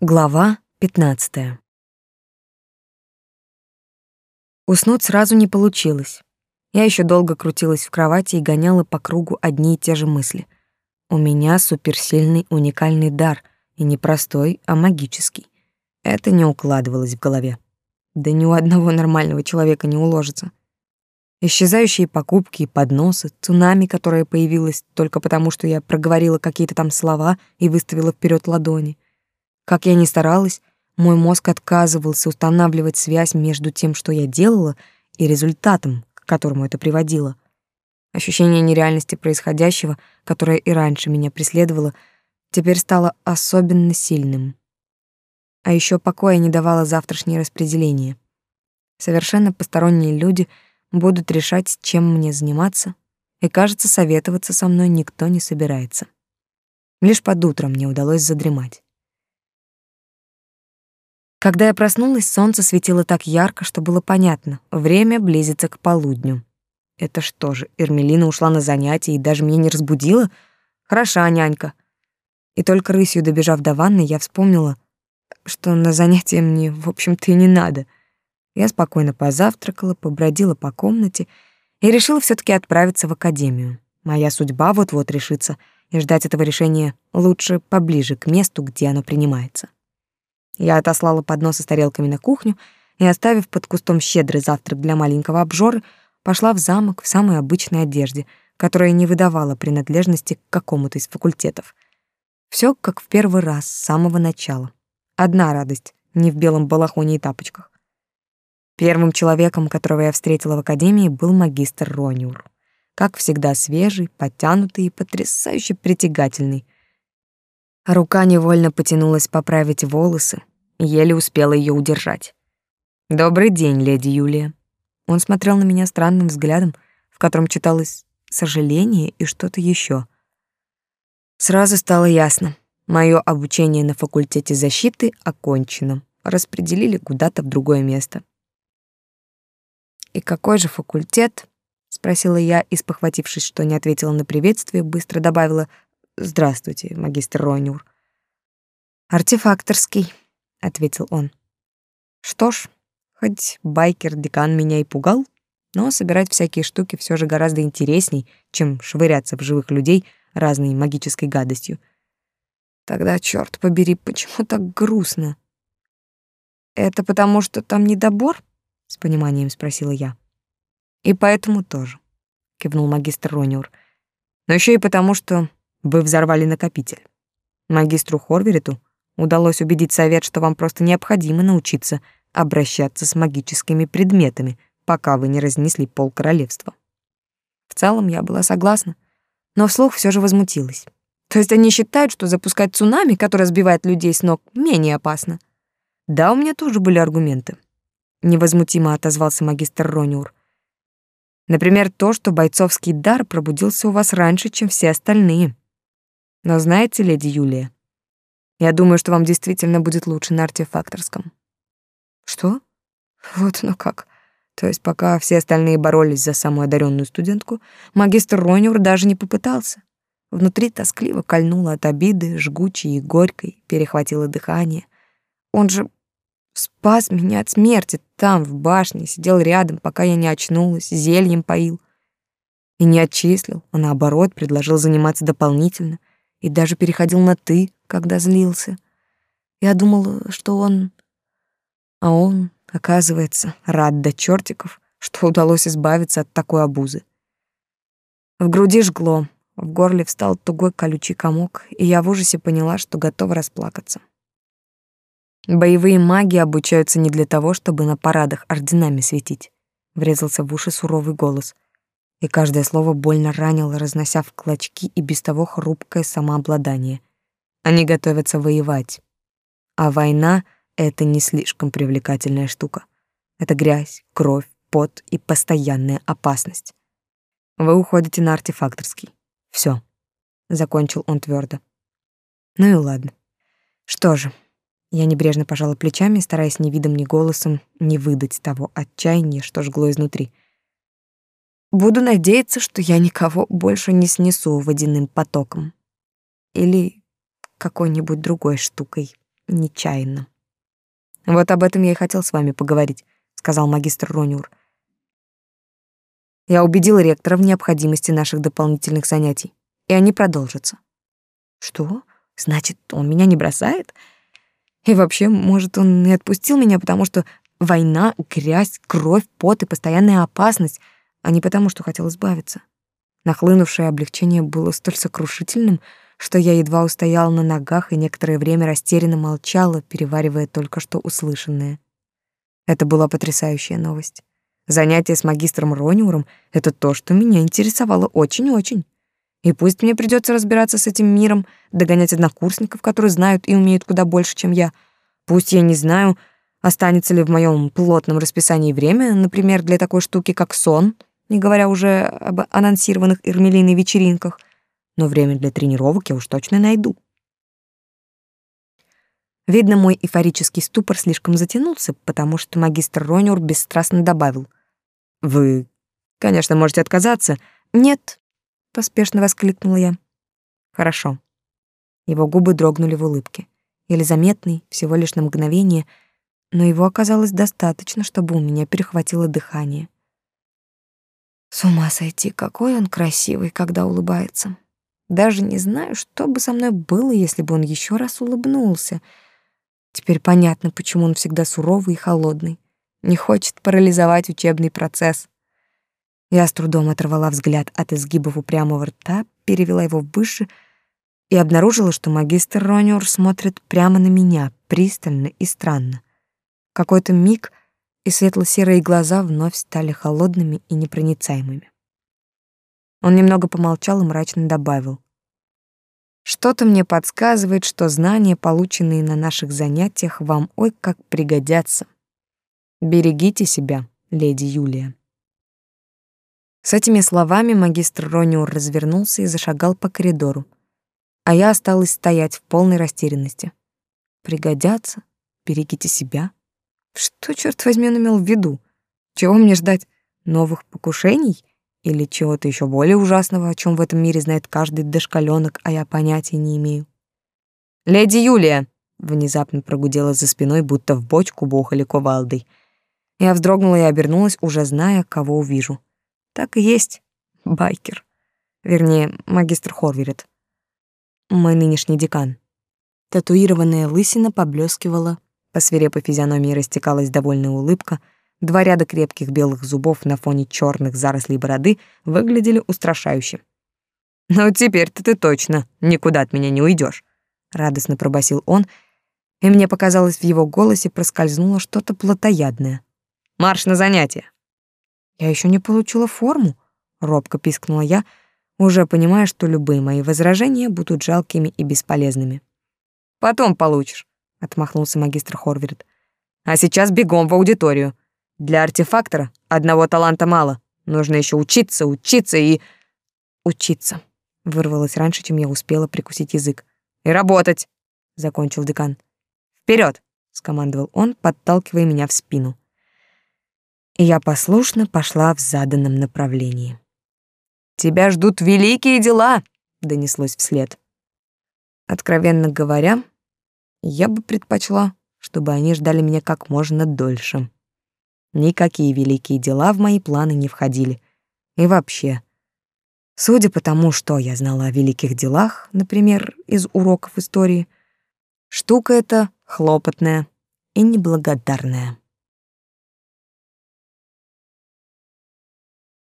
Глава 15. Уснуть сразу не получилось. Я еще долго крутилась в кровати и гоняла по кругу одни и те же мысли. У меня суперсильный уникальный дар, и не простой, а магический. Это не укладывалось в голове. Да ни у одного нормального человека не уложится. Исчезающие покупки и подносы, цунами, которое появилось только потому, что я проговорила какие-то там слова и выставила вперед ладони — как я ни старалась, мой мозг отказывался устанавливать связь между тем, что я делала, и результатом, к которому это приводило. Ощущение нереальности происходящего, которое и раньше меня преследовало, теперь стало особенно сильным. А еще покоя не давало завтрашнее распределение. Совершенно посторонние люди будут решать, чем мне заниматься, и, кажется, советоваться со мной никто не собирается. Лишь под утром мне удалось задремать. Когда я проснулась, солнце светило так ярко, что было понятно — время близится к полудню. Это что же, Эрмелина ушла на занятия и даже меня не разбудила? Хороша нянька. И только рысью добежав до ванны, я вспомнила, что на занятия мне, в общем-то, и не надо. Я спокойно позавтракала, побродила по комнате и решила все таки отправиться в академию. Моя судьба вот-вот решится, и ждать этого решения лучше поближе к месту, где оно принимается. Я отослала подносы с тарелками на кухню и, оставив под кустом щедрый завтрак для маленького обжоры, пошла в замок в самой обычной одежде, которая не выдавала принадлежности к какому-то из факультетов. Все как в первый раз, с самого начала. Одна радость — не в белом балахоне и тапочках. Первым человеком, которого я встретила в академии, был магистр Рониур. Как всегда свежий, подтянутый и потрясающе притягательный. Рука невольно потянулась поправить волосы, еле успела ее удержать. «Добрый день, леди Юлия». Он смотрел на меня странным взглядом, в котором читалось сожаление и что-то еще. Сразу стало ясно. Мое обучение на факультете защиты окончено. Распределили куда-то в другое место. «И какой же факультет?» — спросила я, и, спохватившись, что не ответила на приветствие, быстро добавила «Здравствуйте, магистр Ронюр». «Артефакторский», — ответил он. «Что ж, хоть байкер-декан меня и пугал, но собирать всякие штуки все же гораздо интересней, чем швыряться в живых людей разной магической гадостью. Тогда, черт побери, почему так грустно? Это потому, что там недобор? С пониманием спросила я. И поэтому тоже, кивнул магистр Рониур. Но еще и потому, что вы взорвали накопитель. Магистру Хорвериту удалось убедить совет, что вам просто необходимо научиться обращаться с магическими предметами, пока вы не разнесли пол королевства. В целом я была согласна, но вслух все же возмутилась. То есть они считают, что запускать цунами, которое сбивает людей с ног, менее опасно. Да, у меня тоже были аргументы. Невозмутимо отозвался магистр Рониур. Например, то, что бойцовский дар пробудился у вас раньше, чем все остальные. Но знаете, леди Юлия, я думаю, что вам действительно будет лучше на артефакторском. Что? Вот ну как. То есть пока все остальные боролись за самую одаренную студентку, магистр Рониур даже не попытался. Внутри тоскливо кольнуло от обиды, жгучей и горькой, перехватило дыхание. Он же спас меня от смерти там, в башне, сидел рядом, пока я не очнулась, зельем поил. И не отчислил, а наоборот предложил заниматься дополнительно и даже переходил на «ты», когда злился. Я думала, что он... А он, оказывается, рад до чертиков, что удалось избавиться от такой обузы. В груди жгло, в горле встал тугой колючий комок, и я в ужасе поняла, что готова расплакаться. Боевые маги обучаются не для того, чтобы на парадах орденами светить, врезался в уши суровый голос — и каждое слово больно ранило, разнося в клочки и без того хрупкое самообладание. Они готовятся воевать. А война — это не слишком привлекательная штука. Это грязь, кровь, пот и постоянная опасность. Вы уходите на артефакторский. Все, закончил он твердо. Ну и ладно. Что же, я небрежно пожала плечами, стараясь ни видом, ни голосом не выдать того отчаяния, что жгло изнутри — Буду надеяться, что я никого больше не снесу водяным потоком. Или какой-нибудь другой штукой, нечаянно. Вот об этом я и хотел с вами поговорить, сказал магистр Рониур. Я убедил ректора в необходимости наших дополнительных занятий, и они продолжатся. Что? Значит, он меня не бросает? И вообще, может, он и отпустил меня, потому что война, грязь, кровь, пот и постоянная опасность, а не потому, что хотел избавиться. Нахлынувшее облегчение было столь сокрушительным, что я едва устояла на ногах и некоторое время растерянно молчала, переваривая только что услышанное. Это была потрясающая новость. Занятие с магистром Рониуром — это то, что меня интересовало очень-очень. И пусть мне придется разбираться с этим миром, догонять однокурсников, которые знают и умеют куда больше, чем я. Пусть я не знаю, останется ли в моем плотном расписании время, например, для такой штуки, как сон, не говоря уже об анонсированных Эрмелиной вечеринках, но время для тренировок я уж точно найду. Видно, мой эйфорический ступор слишком затянулся, потому что магистр Ронюр бесстрастно добавил. «Вы, конечно, можете отказаться». «Нет, поспешно воскликнула я. Хорошо. Его губы дрогнули в улыбке, еле заметный, всего лишь на мгновение, но его оказалось достаточно, чтобы у меня перехватило дыхание. С ума сойти, какой он красивый, когда улыбается. Даже не знаю, что бы со мной было, если бы он еще раз улыбнулся. Теперь понятно, почему он всегда суровый и холодный. Не хочет парализовать учебный процесс. Я с трудом оторвала взгляд от изгибов упрямого рта, перевела его выше и обнаружила, что магистр Рониор смотрит прямо на меня, пристально и странно. Какой-то миг, и светло-серые глаза вновь стали холодными и непроницаемыми. Он немного помолчал и мрачно добавил. «Что-то мне подсказывает, что знания, полученные на наших занятиях, вам ой как пригодятся. Берегите себя, леди Юлия». С этими словами магистр Рониур развернулся и зашагал по коридору, а я осталась стоять в полной растерянности. Пригодятся? Берегите себя? Что, черт возьми, он имел в виду? Чего мне ждать? Новых покушений? Или чего-то еще более ужасного, о чем в этом мире знает каждый дошкаленок, а я понятия не имею? «Леди Юлия!» — внезапно прогудела за спиной, будто в бочку бухали кувалдой. Я вздрогнула и обернулась, уже зная, кого увижу. Так и есть, байкер. Вернее, магистр Хорверет. Мой нынешний декан. Татуированная лысина поблескивала, по свирепой физиономии растекалась довольная улыбка, два ряда крепких белых зубов на фоне черных зарослей бороды выглядели устрашающе. «Ну, теперь-то ты точно никуда от меня не уйдешь, радостно пробасил он, и мне показалось, в его голосе проскользнуло что-то плотоядное. «Марш на занятия!» Я еще не получила форму, робко пискнула я, уже понимая, что любые мои возражения будут жалкими и бесполезными. Потом получишь, отмахнулся магистр Хорверт. А сейчас бегом в аудиторию. Для артефактора одного таланта мало. Нужно еще учиться, учиться и учиться. Вырвалось раньше, чем я успела прикусить язык. И работать, закончил декан. Вперед! скомандовал он, подталкивая меня в спину и я послушно пошла в заданном направлении. «Тебя ждут великие дела!» — донеслось вслед. Откровенно говоря, я бы предпочла, чтобы они ждали меня как можно дольше. Никакие великие дела в мои планы не входили. И вообще, судя по тому, что я знала о великих делах, например, из уроков истории, штука эта хлопотная и неблагодарная.